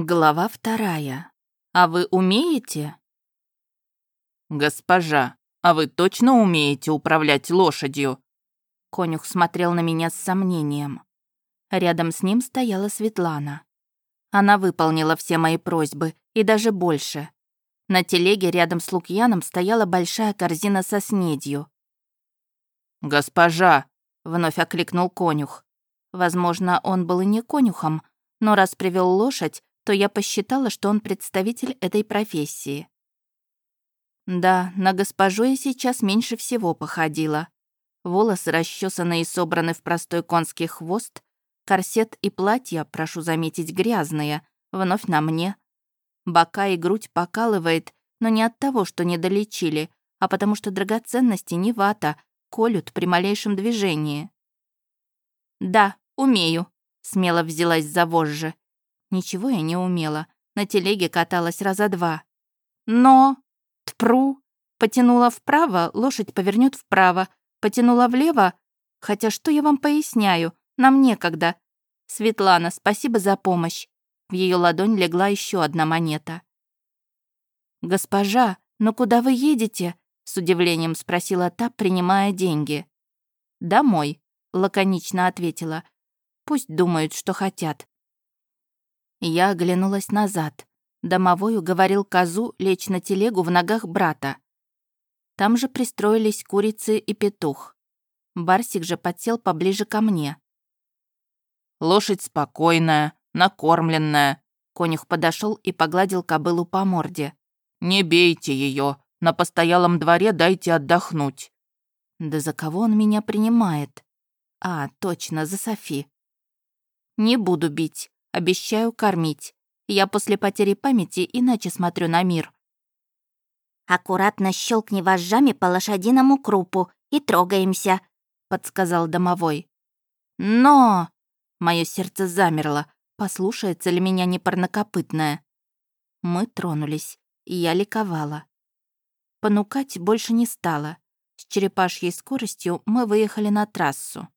Глава вторая. А вы умеете? Госпожа, а вы точно умеете управлять лошадью? Конюх смотрел на меня с сомнением. Рядом с ним стояла Светлана. Она выполнила все мои просьбы, и даже больше. На телеге рядом с Лукьяном стояла большая корзина со снедью. «Госпожа!» — вновь окликнул конюх. Возможно, он был и не конюхом, но раз привел лошадь, то я посчитала, что он представитель этой профессии. Да, на госпожу я сейчас меньше всего походила. Волосы расчесаны и собраны в простой конский хвост, корсет и платье, прошу заметить, грязные, вновь на мне. Бока и грудь покалывает, но не от того, что не долечили, а потому что драгоценности не вата, колют при малейшем движении. «Да, умею», — смело взялась за вожжи. Ничего я не умела. На телеге каталась раза два. Но... Тпру! Потянула вправо, лошадь повернет вправо. Потянула влево. Хотя что я вам поясняю? Нам некогда. Светлана, спасибо за помощь. В ее ладонь легла еще одна монета. «Госпожа, но куда вы едете?» — с удивлением спросила та, принимая деньги. «Домой», — лаконично ответила. «Пусть думают, что хотят. Я оглянулась назад. Домовой уговорил козу лечь на телегу в ногах брата. Там же пристроились курицы и петух. Барсик же подсел поближе ко мне. «Лошадь спокойная, накормленная». Конюх подошел и погладил кобылу по морде. «Не бейте ее, на постоялом дворе дайте отдохнуть». «Да за кого он меня принимает?» «А, точно, за Софи». «Не буду бить. Обещаю кормить. Я после потери памяти иначе смотрю на мир». «Аккуратно щелкни вожжами по лошадиному крупу и трогаемся», — подсказал домовой. «Но...» — мое сердце замерло. Послушается ли меня непарнокопытная? Мы тронулись, и я ликовала. Понукать больше не стало. С черепашьей скоростью мы выехали на трассу.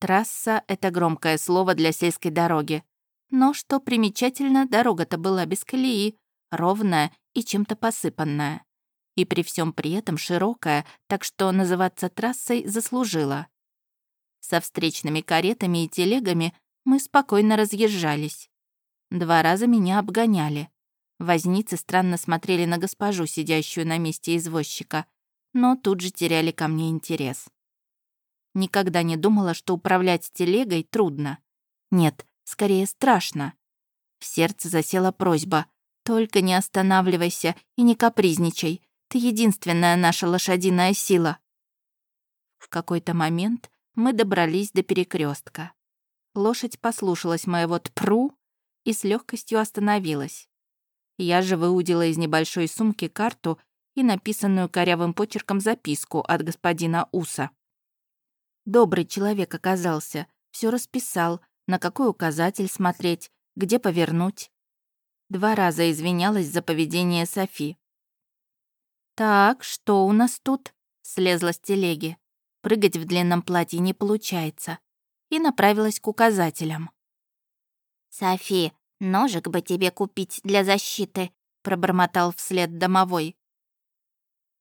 Трасса — это громкое слово для сельской дороги. Но, что примечательно, дорога-то была без колеи, ровная и чем-то посыпанная. И при всем при этом широкая, так что называться трассой заслужила. Со встречными каретами и телегами мы спокойно разъезжались. Два раза меня обгоняли. Возницы странно смотрели на госпожу, сидящую на месте извозчика, но тут же теряли ко мне интерес. Никогда не думала, что управлять телегой трудно. Нет, скорее страшно. В сердце засела просьба. «Только не останавливайся и не капризничай. Ты единственная наша лошадиная сила». В какой-то момент мы добрались до перекрестка. Лошадь послушалась моего тпру и с легкостью остановилась. Я же выудила из небольшой сумки карту и написанную корявым почерком записку от господина Уса. Добрый человек оказался, все расписал, на какой указатель смотреть, где повернуть. Два раза извинялась за поведение Софи. «Так, что у нас тут?» — слезла с телеги. Прыгать в длинном платье не получается. И направилась к указателям. «Софи, ножик бы тебе купить для защиты», — пробормотал вслед домовой.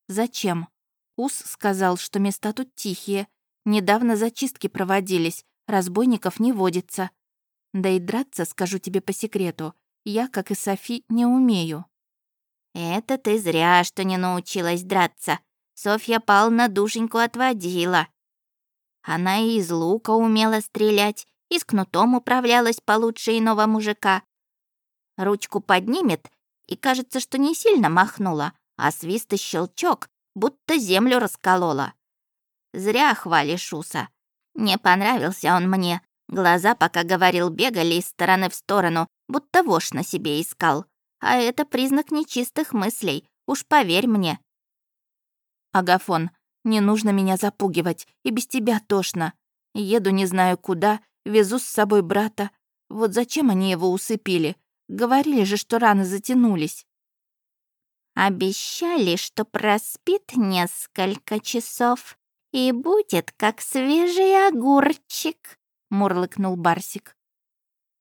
«Зачем? Ус сказал, что места тут тихие, Недавно зачистки проводились, разбойников не водится. Да и драться, скажу тебе по секрету, я, как и Софи, не умею». «Это ты зря, что не научилась драться. Софья Павловна душеньку отводила. Она и из лука умела стрелять, и с кнутом управлялась получше иного мужика. Ручку поднимет, и кажется, что не сильно махнула, а свист и щелчок, будто землю расколола. Зря хвалишь Уса. Не понравился он мне. Глаза, пока говорил, бегали из стороны в сторону, будто вошь на себе искал. А это признак нечистых мыслей, уж поверь мне. Агафон, не нужно меня запугивать, и без тебя тошно. Еду не знаю куда, везу с собой брата. Вот зачем они его усыпили? Говорили же, что раны затянулись. Обещали, что проспит несколько часов, «И будет, как свежий огурчик», — мурлыкнул Барсик.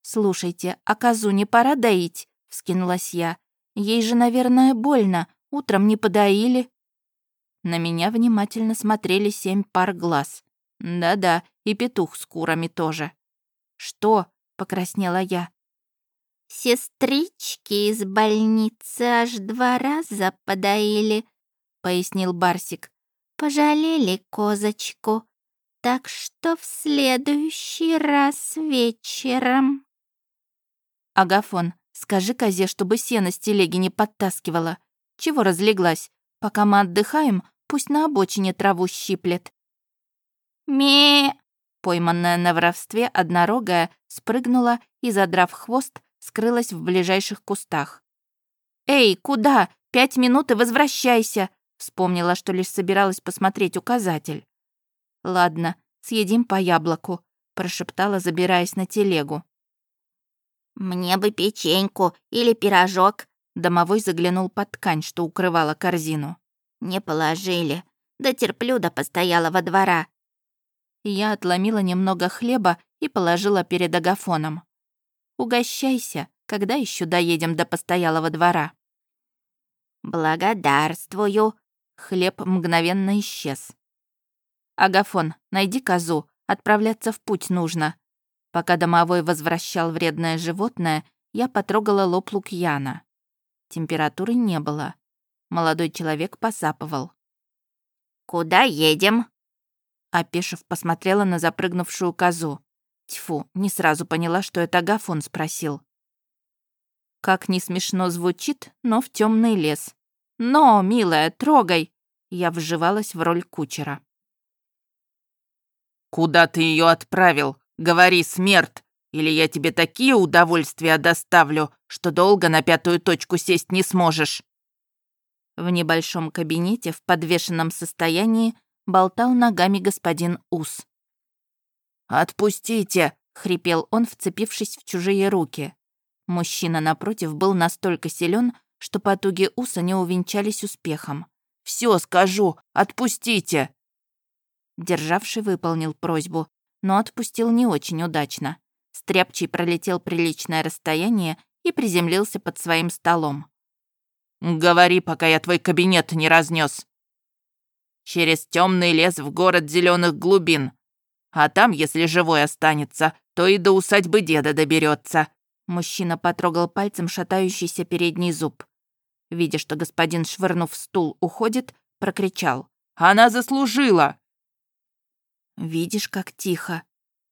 «Слушайте, а козу не пора доить?» — вскинулась я. «Ей же, наверное, больно. Утром не подоили». На меня внимательно смотрели семь пар глаз. Да-да, и петух с курами тоже. «Что?» — покраснела я. «Сестрички из больницы аж два раза подоили», — пояснил Барсик. «Пожалели козочку, так что в следующий раз вечером...» «Агафон, скажи козе, чтобы сено с телеги не подтаскивала. Чего разлеглась? Пока мы отдыхаем, пусть на обочине траву щиплет». «Ме...» Пойманная на воровстве однорогая спрыгнула и, задрав хвост, скрылась в ближайших кустах. «Эй, куда? Пять минут и возвращайся!» Вспомнила, что лишь собиралась посмотреть указатель. «Ладно, съедим по яблоку», прошептала, забираясь на телегу. «Мне бы печеньку или пирожок», Домовой заглянул под ткань, что укрывала корзину. «Не положили. Да терплю до постоялого двора». Я отломила немного хлеба и положила перед агафоном. Угощайся, когда еще доедем до постоялого двора». «Благодарствую». Хлеб мгновенно исчез. «Агафон, найди козу, отправляться в путь нужно». Пока домовой возвращал вредное животное, я потрогала лоб Лукьяна. Температуры не было. Молодой человек посапывал. «Куда едем?» Опешив, посмотрела на запрыгнувшую козу. Тьфу, не сразу поняла, что это Агафон спросил. Как не смешно звучит, но в темный лес. «Но, милая, трогай!» Я вживалась в роль кучера. «Куда ты ее отправил? Говори, смерть! Или я тебе такие удовольствия доставлю, что долго на пятую точку сесть не сможешь!» В небольшом кабинете в подвешенном состоянии болтал ногами господин Ус. «Отпустите!» — хрипел он, вцепившись в чужие руки. Мужчина напротив был настолько силен, что потуги Уса не увенчались успехом. «Все скажу! Отпустите!» Державший выполнил просьбу, но отпустил не очень удачно. Стряпчий пролетел приличное расстояние и приземлился под своим столом. «Говори, пока я твой кабинет не разнес. Через темный лес в город зеленых глубин. А там, если живой останется, то и до усадьбы деда доберется. Мужчина потрогал пальцем шатающийся передний зуб. Видя, что господин, швырнув стул, уходит, прокричал. «Она заслужила!» «Видишь, как тихо!»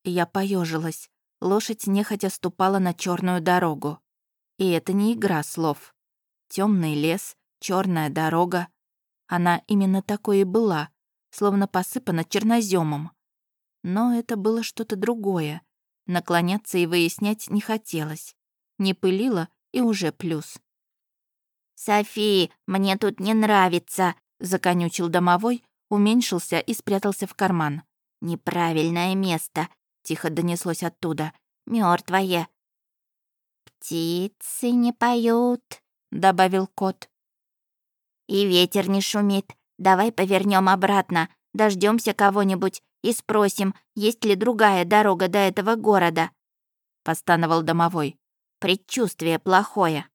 Я поежилась. Лошадь нехотя ступала на черную дорогу. И это не игра слов. Темный лес, черная дорога. Она именно такой и была, словно посыпана черноземом. Но это было что-то другое. Наклоняться и выяснять не хотелось. Не пылило и уже плюс. «Софи, мне тут не нравится», — законючил домовой, уменьшился и спрятался в карман. «Неправильное место», — тихо донеслось оттуда. Мертвое. «Птицы не поют», — добавил кот. «И ветер не шумит. Давай повернем обратно, дождемся кого-нибудь и спросим, есть ли другая дорога до этого города», — постановал домовой. «Предчувствие плохое».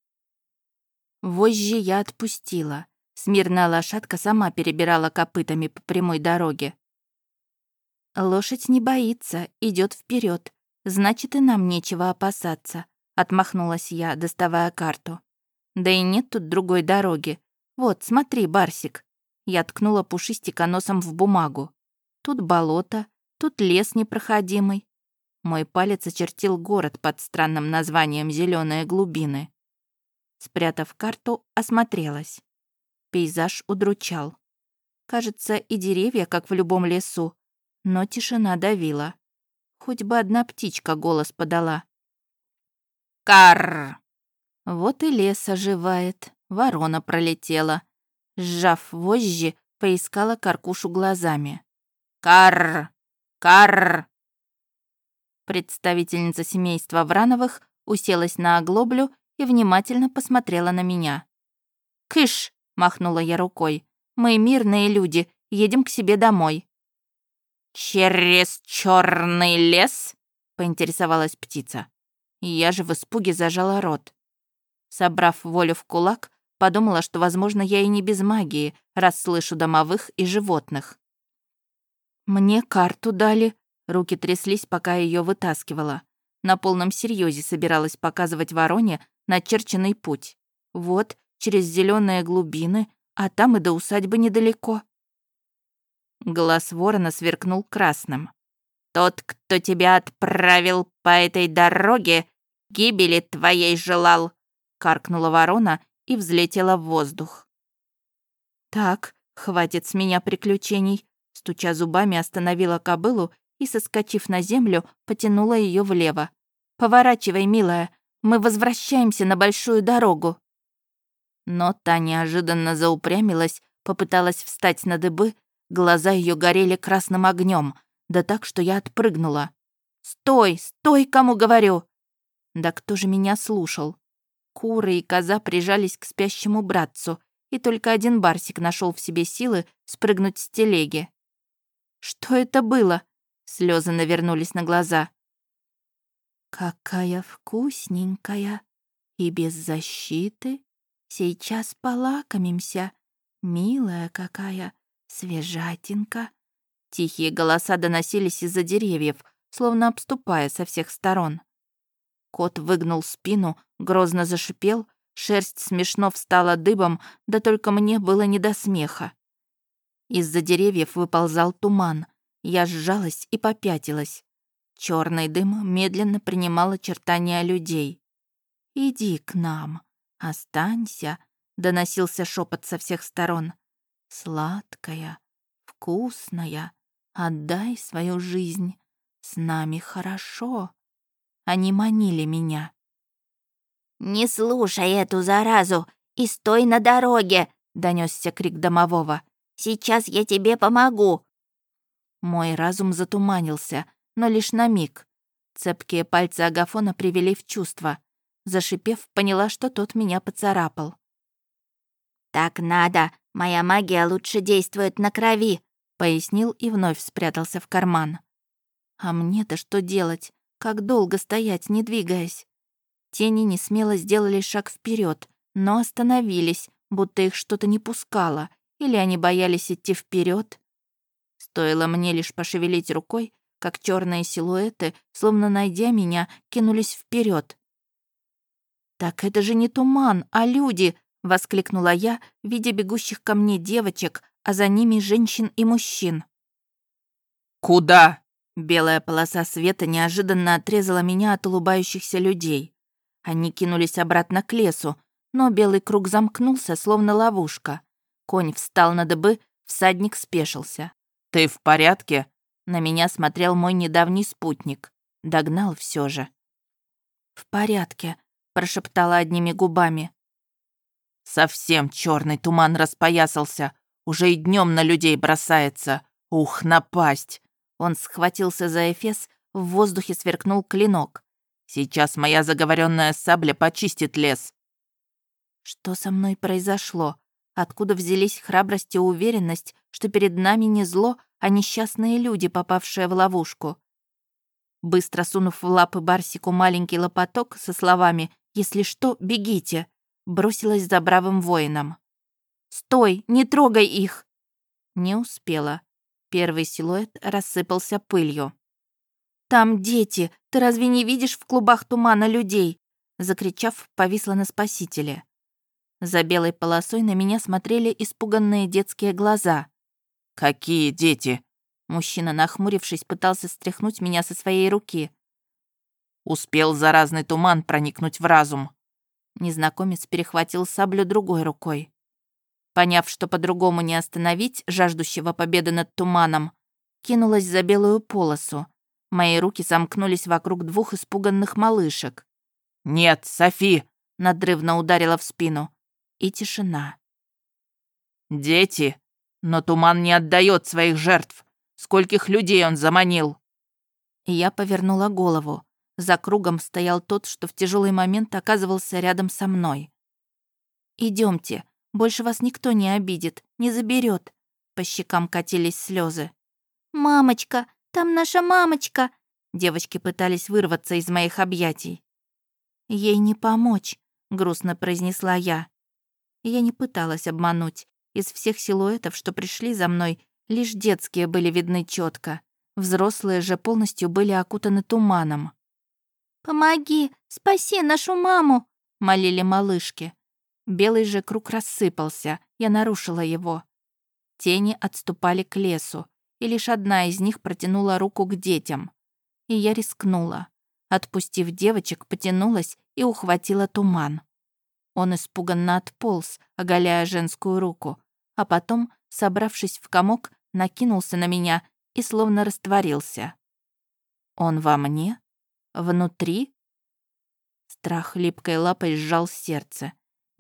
Вожжи я отпустила. Смирная лошадка сама перебирала копытами по прямой дороге. «Лошадь не боится, идет вперед, значит, и нам нечего опасаться», — отмахнулась я, доставая карту. «Да и нет тут другой дороги. Вот, смотри, Барсик». Я ткнула пушистика носом в бумагу. Тут болото, тут лес непроходимый. Мой палец очертил город под странным названием «Зелёные глубины». Спрятав карту, осмотрелась. Пейзаж удручал. Кажется, и деревья, как в любом лесу, но тишина давила. Хоть бы одна птичка голос подала. Карр! Вот и лес оживает, ворона пролетела. Сжав вожжи, поискала каркушу глазами. Карр! Карр!» Представительница семейства Врановых уселась на оглоблю и внимательно посмотрела на меня. «Кыш!» — махнула я рукой. «Мы мирные люди, едем к себе домой». «Через черный лес?» — поинтересовалась птица. Я же в испуге зажала рот. Собрав волю в кулак, подумала, что, возможно, я и не без магии, раз слышу домовых и животных. Мне карту дали. Руки тряслись, пока ее вытаскивала. На полном серьезе собиралась показывать вороне начерченный путь. Вот, через зеленые глубины, а там и до усадьбы недалеко. Глаз ворона сверкнул красным. «Тот, кто тебя отправил по этой дороге, гибели твоей желал!» Каркнула ворона и взлетела в воздух. «Так, хватит с меня приключений», стуча зубами, остановила кобылу и, соскочив на землю, потянула ее влево. «Поворачивай, милая, мы возвращаемся на большую дорогу». Но та неожиданно заупрямилась, попыталась встать на дыбы, глаза ее горели красным огнем, да так, что я отпрыгнула. «Стой, стой, кому говорю!» Да кто же меня слушал? Куры и коза прижались к спящему братцу, и только один барсик нашел в себе силы спрыгнуть с телеги. «Что это было?» Слезы навернулись на глаза. «Какая вкусненькая! И без защиты!» Сейчас полакомимся. Милая какая, свежатинка. Тихие голоса доносились из-за деревьев, словно обступая со всех сторон. Кот выгнул спину, грозно зашипел, шерсть смешно встала дыбом, да только мне было не до смеха. Из-за деревьев выползал туман. Я сжалась и попятилась. Черный дым медленно принимал очертания людей. «Иди к нам», «Останься», — доносился шепот со всех сторон. «Сладкая, вкусная, отдай свою жизнь. С нами хорошо». Они манили меня. «Не слушай эту заразу и стой на дороге!» — донесся крик домового. «Сейчас я тебе помогу!» Мой разум затуманился, но лишь на миг. Цепкие пальцы Агафона привели в чувство. Зашипев, поняла, что тот меня поцарапал. «Так надо, моя магия лучше действует на крови», пояснил и вновь спрятался в карман. «А мне-то что делать? Как долго стоять, не двигаясь?» Тени не смело сделали шаг вперед, но остановились, будто их что-то не пускало, или они боялись идти вперед. Стоило мне лишь пошевелить рукой, как черные силуэты, словно найдя меня, кинулись вперед. «Так это же не туман, а люди!» — воскликнула я, видя бегущих ко мне девочек, а за ними женщин и мужчин. «Куда?» Белая полоса света неожиданно отрезала меня от улыбающихся людей. Они кинулись обратно к лесу, но белый круг замкнулся, словно ловушка. Конь встал на дыбы, всадник спешился. «Ты в порядке?» На меня смотрел мой недавний спутник. Догнал все же. «В порядке», прошептала одними губами. Совсем черный туман распоясался, уже и днем на людей бросается. Ух, напасть! Он схватился за эфес, в воздухе сверкнул клинок. Сейчас моя заговоренная сабля почистит лес. Что со мной произошло? Откуда взялись храбрость и уверенность, что перед нами не зло, а несчастные люди, попавшие в ловушку? Быстро сунув в лапы Барсику маленький лопаток со словами если что, бегите!» Бросилась за бравым воином. «Стой! Не трогай их!» Не успела. Первый силуэт рассыпался пылью. «Там дети! Ты разве не видишь в клубах тумана людей?» Закричав, повисла на спасителе. За белой полосой на меня смотрели испуганные детские глаза. «Какие дети?» Мужчина, нахмурившись, пытался стряхнуть меня со своей руки. Успел заразный туман проникнуть в разум. Незнакомец перехватил саблю другой рукой. Поняв, что по-другому не остановить жаждущего победы над туманом, кинулась за белую полосу. Мои руки замкнулись вокруг двух испуганных малышек. «Нет, Софи!» — надрывно ударила в спину. И тишина. «Дети! Но туман не отдает своих жертв! Скольких людей он заманил!» Я повернула голову. За кругом стоял тот, что в тяжелый момент оказывался рядом со мной. Идемте, больше вас никто не обидит, не заберет. По щекам катились слезы. «Мамочка, там наша мамочка!» Девочки пытались вырваться из моих объятий. Ей не помочь, грустно произнесла я. Я не пыталась обмануть. Из всех силуэтов, что пришли за мной, лишь детские были видны четко. Взрослые же полностью были окутаны туманом. «Помоги, спаси нашу маму!» — молили малышки. Белый же круг рассыпался, я нарушила его. Тени отступали к лесу, и лишь одна из них протянула руку к детям. И я рискнула. Отпустив девочек, потянулась и ухватила туман. Он испуганно отполз, оголяя женскую руку, а потом, собравшись в комок, накинулся на меня и словно растворился. Он во мне? Внутри? Страх липкой лапой сжал сердце.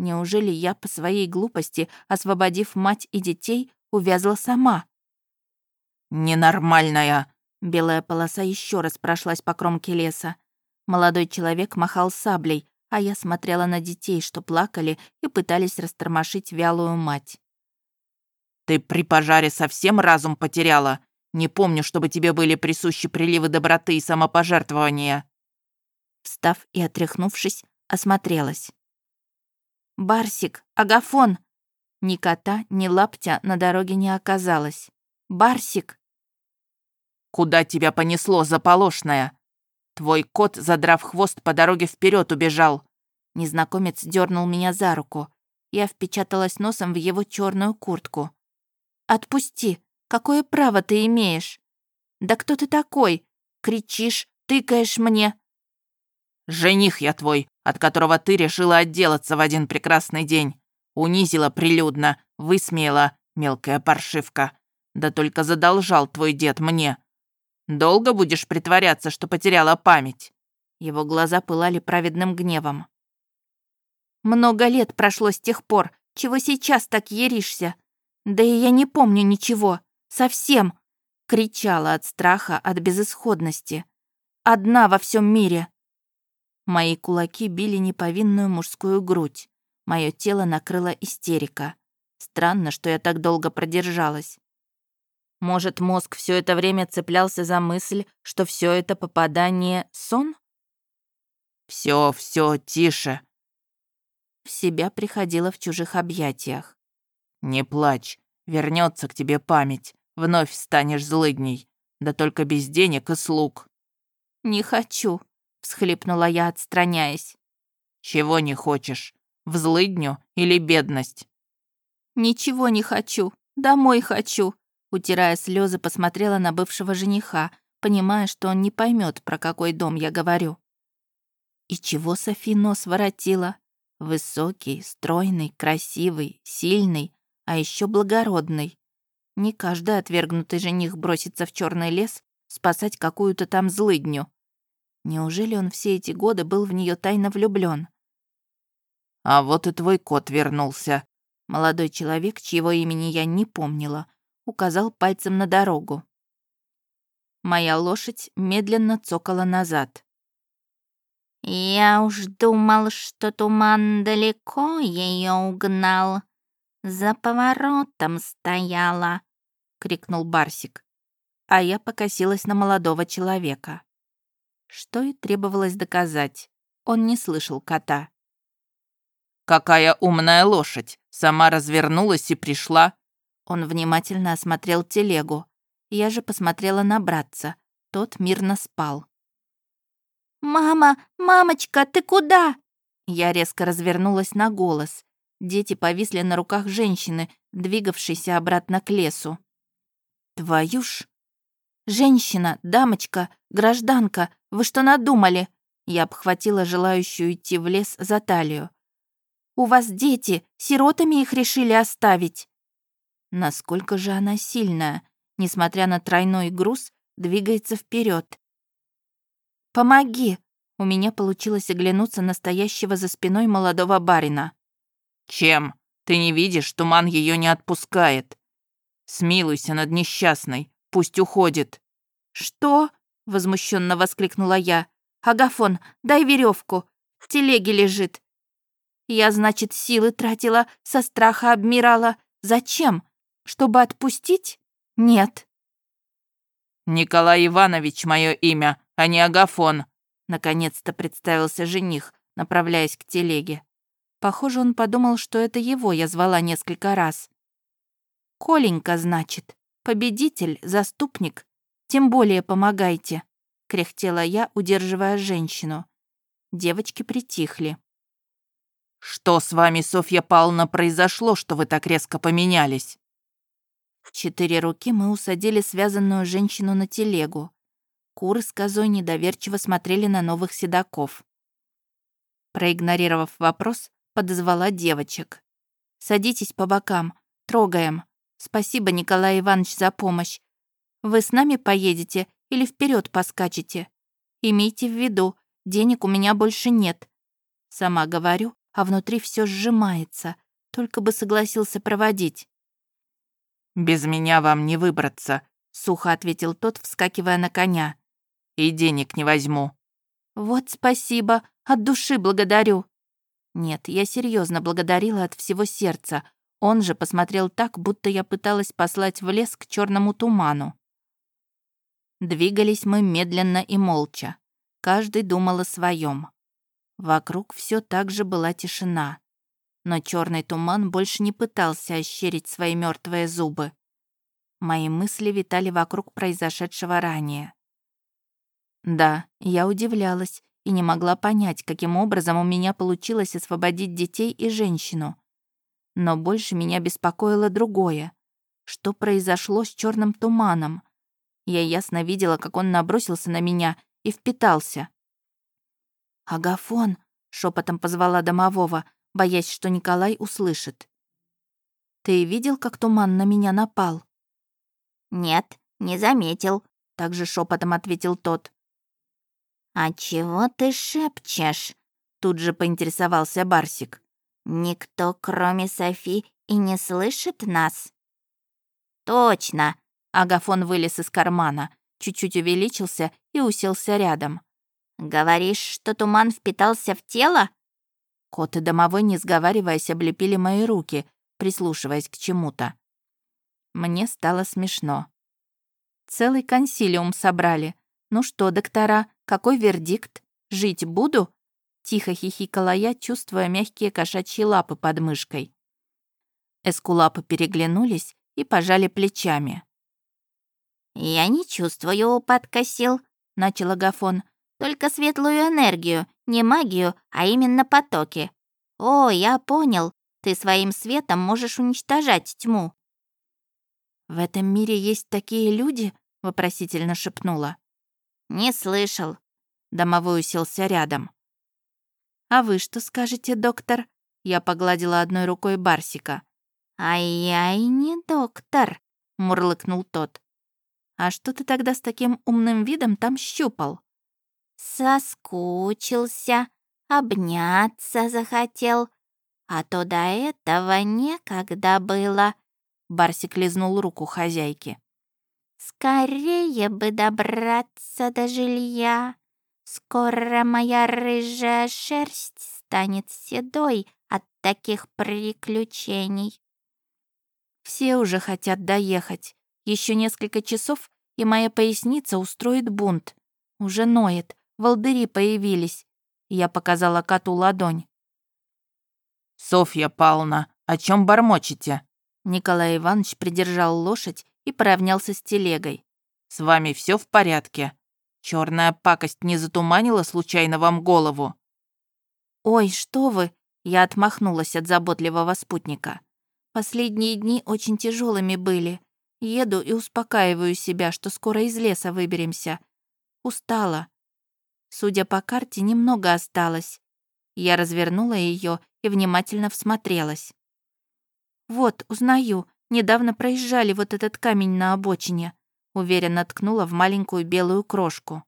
Неужели я по своей глупости, освободив мать и детей, увязла сама? «Ненормальная!» Белая полоса еще раз прошлась по кромке леса. Молодой человек махал саблей, а я смотрела на детей, что плакали и пытались растормошить вялую мать. «Ты при пожаре совсем разум потеряла? Не помню, чтобы тебе были присущи приливы доброты и самопожертвования». Встав и отряхнувшись, осмотрелась. «Барсик! Агафон!» Ни кота, ни лаптя на дороге не оказалось. «Барсик!» «Куда тебя понесло, заполошная? Твой кот, задрав хвост, по дороге вперед убежал». Незнакомец дернул меня за руку. Я впечаталась носом в его черную куртку. «Отпусти! Какое право ты имеешь? Да кто ты такой? Кричишь, тыкаешь мне!» «Жених я твой, от которого ты решила отделаться в один прекрасный день. Унизила прилюдно, высмеяла, мелкая паршивка. Да только задолжал твой дед мне. Долго будешь притворяться, что потеряла память?» Его глаза пылали праведным гневом. «Много лет прошло с тех пор. Чего сейчас так еришься? Да и я не помню ничего. Совсем!» Кричала от страха, от безысходности. «Одна во всем мире!» Мои кулаки били неповинную мужскую грудь. Мое тело накрыло истерика. Странно, что я так долго продержалась. Может, мозг все это время цеплялся за мысль, что все это попадание — сон? Все, все, тише. В себя приходила в чужих объятиях. Не плачь, вернется к тебе память, вновь станешь злыдней, да только без денег и слуг. Не хочу, всхлипнула я, отстраняясь. «Чего не хочешь? В злыдню или бедность?» «Ничего не хочу. Домой хочу», утирая слезы, посмотрела на бывшего жениха, понимая, что он не поймет, про какой дом я говорю. И чего Софи нос воротила? Высокий, стройный, красивый, сильный, а еще благородный. Не каждый отвергнутый жених бросится в черный лес спасать какую-то там злыдню. Неужели он все эти годы был в нее тайно влюблен? «А вот и твой кот вернулся», Молодой человек, чьего имени я не помнила, указал пальцем на дорогу. Моя лошадь медленно цокала назад. «Я уж думал, что туман далеко ее угнал. За поворотом стояла», — крикнул Барсик. А я покосилась на молодого человека. Что и требовалось доказать. Он не слышал кота. «Какая умная лошадь! Сама развернулась и пришла!» Он внимательно осмотрел телегу. Я же посмотрела на братца. Тот мирно спал. «Мама! Мамочка, ты куда?» Я резко развернулась на голос. Дети повисли на руках женщины, двигавшейся обратно к лесу. «Твою ж!» «Женщина, дамочка, гражданка, вы что надумали?» Я обхватила желающую идти в лес за талию. «У вас дети, сиротами их решили оставить». Насколько же она сильная, несмотря на тройной груз, двигается вперед. «Помоги!» У меня получилось оглянуться настоящего за спиной молодого барина. «Чем? Ты не видишь, туман ее не отпускает. Смилуйся над несчастной, пусть уходит». «Что?» — возмущенно воскликнула я. «Агафон, дай веревку. В телеге лежит». Я, значит, силы тратила, со страха обмирала. Зачем? Чтобы отпустить? Нет. «Николай Иванович мое имя, а не Агафон», — наконец-то представился жених, направляясь к телеге. Похоже, он подумал, что это его я звала несколько раз. «Коленька, значит, победитель, заступник. Тем более помогайте», — кряхтела я, удерживая женщину. Девочки притихли. «Что с вами, Софья Павловна, произошло, что вы так резко поменялись?» В четыре руки мы усадили связанную женщину на телегу. Куры с козой недоверчиво смотрели на новых седаков. Проигнорировав вопрос, подозвала девочек. «Садитесь по бокам. Трогаем. Спасибо, Николай Иванович, за помощь. Вы с нами поедете или вперед поскачете? Имейте в виду, денег у меня больше нет. Сама говорю, а внутри все сжимается. Только бы согласился проводить. «Без меня вам не выбраться», — сухо ответил тот, вскакивая на коня. «И денег не возьму». «Вот спасибо, от души благодарю». Нет, я серьезно благодарила от всего сердца. Он же посмотрел так, будто я пыталась послать в лес к черному туману. Двигались мы медленно и молча. Каждый думал о своем. Вокруг все так же была тишина. Но черный туман больше не пытался ощерить свои мертвые зубы. Мои мысли витали вокруг произошедшего ранее. Да, я удивлялась и не могла понять, каким образом у меня получилось освободить детей и женщину. Но больше меня беспокоило другое. Что произошло с черным туманом? Я ясно видела, как он набросился на меня и впитался. «Агафон!» — шепотом позвала домового, боясь, что Николай услышит. «Ты видел, как туман на меня напал?» «Нет, не заметил», — также шепотом ответил тот. «А чего ты шепчешь?» — тут же поинтересовался Барсик. «Никто, кроме Софи, и не слышит нас?» «Точно!» — Агафон вылез из кармана, чуть-чуть увеличился и уселся рядом. «Говоришь, что туман впитался в тело?» Кот и домовой, не сговариваясь, облепили мои руки, прислушиваясь к чему-то. Мне стало смешно. Целый консилиум собрали. Ну что, доктора, какой вердикт? Жить буду? Тихо хихикала я, чувствуя мягкие кошачьи лапы под мышкой. Эскулапы переглянулись и пожали плечами. «Я не чувствую упадка сил», — начал Агафон. Только светлую энергию, не магию, а именно потоки. О, я понял. Ты своим светом можешь уничтожать тьму. В этом мире есть такие люди? вопросительно шепнула. Не слышал. Домовой уселся рядом. А вы что скажете, доктор? Я погладила одной рукой Барсика. А я и не доктор, мурлыкнул тот. А что ты тогда с таким умным видом там щупал? Соскучился, обняться захотел, а то до этого некогда было. Барсик лизнул руку хозяйки. Скорее бы добраться до жилья. Скоро моя рыжая шерсть станет седой от таких приключений. Все уже хотят доехать. Еще несколько часов, и моя поясница устроит бунт. Уже ноет, волдыри появились. Я показала коту ладонь. «Софья Павловна, о чем бормочете?» Николай Иванович придержал лошадь и поравнялся с телегой. «С вами все в порядке? Черная пакость не затуманила случайно вам голову?» «Ой, что вы!» Я отмахнулась от заботливого спутника. Последние дни очень тяжелыми были. Еду и успокаиваю себя, что скоро из леса выберемся. Устала. Судя по карте, немного осталось. Я развернула ее и внимательно всмотрелась. «Вот, узнаю, недавно проезжали вот этот камень на обочине», уверенно ткнула в маленькую белую крошку.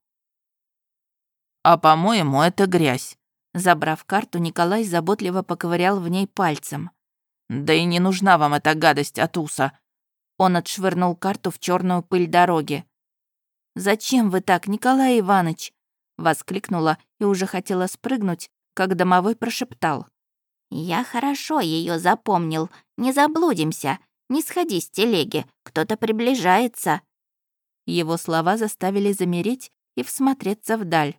«А, по-моему, это грязь». Забрав карту, Николай заботливо поковырял в ней пальцем. «Да и не нужна вам эта гадость от уса». Он отшвырнул карту в черную пыль дороги. «Зачем вы так, Николай Иванович?» Воскликнула и уже хотела спрыгнуть, как домовой прошептал. «Я хорошо ее запомнил. Не заблудимся. Не сходи с телеги. Кто-то приближается». Его слова заставили замереть и всмотреться вдаль.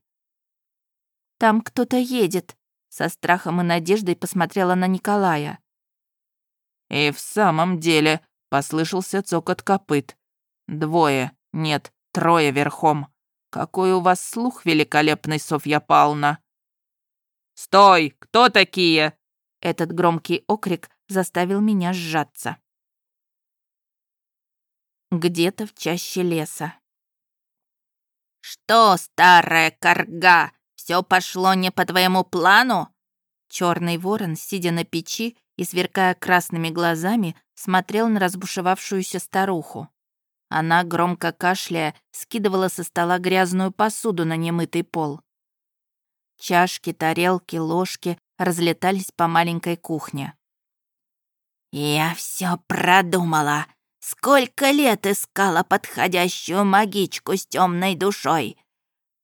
«Там кто-то едет», Со страхом и надеждой посмотрела на Николая. «И в самом деле», — послышался цокот копыт. «Двое, нет, трое верхом. Какой у вас слух великолепный, Софья Павловна!» «Стой! Кто такие?» Этот громкий окрик заставил меня сжаться. Где-то в чаще леса. «Что, старая корга, все пошло не по твоему плану?» Черный ворон, сидя на печи и сверкая красными глазами, смотрел на разбушевавшуюся старуху. Она, громко кашляя, скидывала со стола грязную посуду на немытый пол. Чашки, тарелки, ложки разлетались по маленькой кухне. «Я все продумала. Сколько лет искала подходящую магичку с темной душой.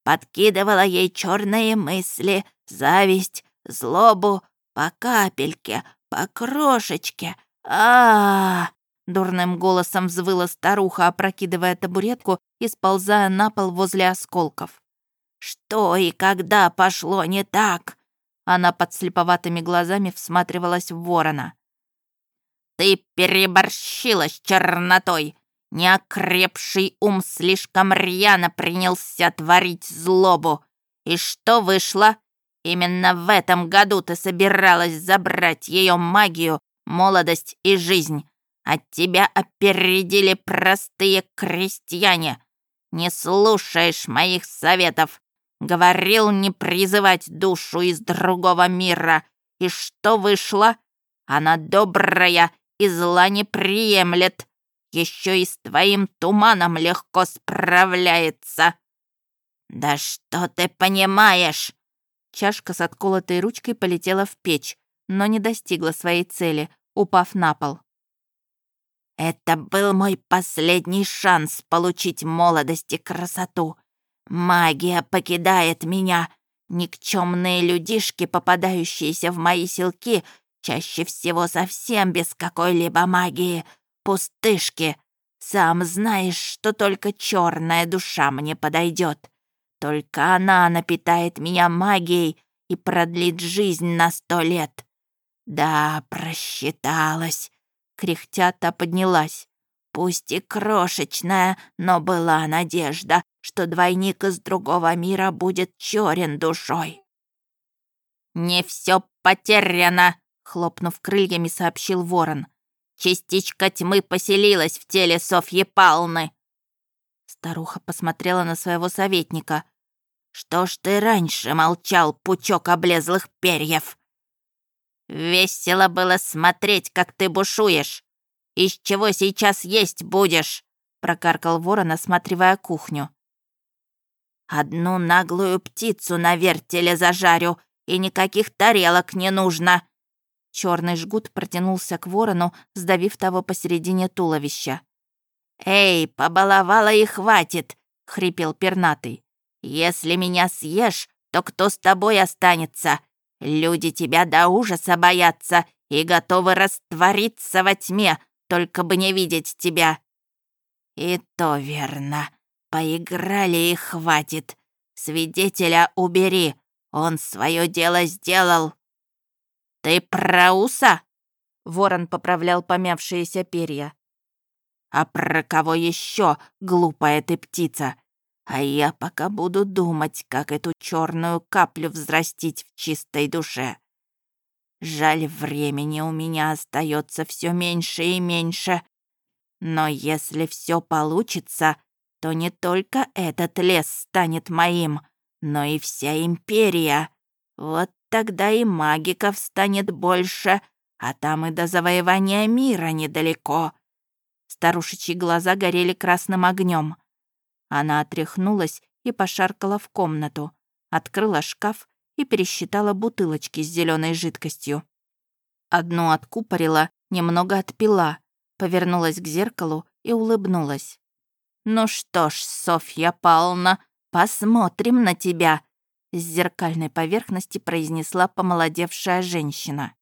Подкидывала ей черные мысли, зависть, злобу, по капельке, по крошечке. а, -а, -а Дурным голосом взвыла старуха, опрокидывая табуретку и сползая на пол возле осколков. «Что и когда пошло не так?» Она под слеповатыми глазами всматривалась в ворона. «Ты переборщила с чернотой. Неокрепший ум слишком рьяно принялся творить злобу. И что вышло? Именно в этом году ты собиралась забрать ее магию, молодость и жизнь. От тебя опередили простые крестьяне. Не слушаешь моих советов. Говорил не призывать душу из другого мира. И что вышло? Она добрая и зла не приемлет. Еще и с твоим туманом легко справляется. Да что ты понимаешь? Чашка с отколотой ручкой полетела в печь, но не достигла своей цели, упав на пол. Это был мой последний шанс получить молодость и красоту. Магия покидает меня. Никчемные людишки, попадающиеся в мои селки, чаще всего совсем без какой-либо магии. Пустышки. Сам знаешь, что только черная душа мне подойдет. Только она напитает меня магией и продлит жизнь на сто лет. Да, просчиталась. Кряхтя та поднялась. Пусть и крошечная, но была надежда, что двойник из другого мира будет черен душой. «Не все потеряно!» — хлопнув крыльями, сообщил ворон. «Частичка тьмы поселилась в теле Софьи Палны!» Старуха посмотрела на своего советника. «Что ж ты раньше молчал, пучок облезлых перьев?» «Весело было смотреть, как ты бушуешь. Из чего сейчас есть будешь?» прокаркал ворон, осматривая кухню. «Одну наглую птицу на вертеле зажарю, и никаких тарелок не нужно!» Черный жгут протянулся к ворону, сдавив того посередине туловища. «Эй, побаловала и хватит!» — хрипел пернатый. «Если меня съешь, то кто с тобой останется? Люди тебя до ужаса боятся и готовы раствориться во тьме, только бы не видеть тебя». «И то верно. Поиграли и хватит. Свидетеля убери, он свое дело сделал». «Ты про уса?» Ворон поправлял помявшиеся перья. «А про кого еще, глупая ты птица? А я пока буду думать, как эту черную каплю взрастить в чистой душе. Жаль, времени у меня остается все меньше и меньше. Но если все получится, то не только этот лес станет моим, но и вся империя. Вот тогда и магиков станет больше, а там и до завоевания мира недалеко. Старушечьи глаза горели красным огнем. Она отряхнулась и пошаркала в комнату, открыла шкаф и пересчитала бутылочки с зеленой жидкостью. Одну откупорила, немного отпила, повернулась к зеркалу и улыбнулась. «Ну что ж, Софья Павловна, посмотрим на тебя!» С зеркальной поверхности произнесла помолодевшая женщина.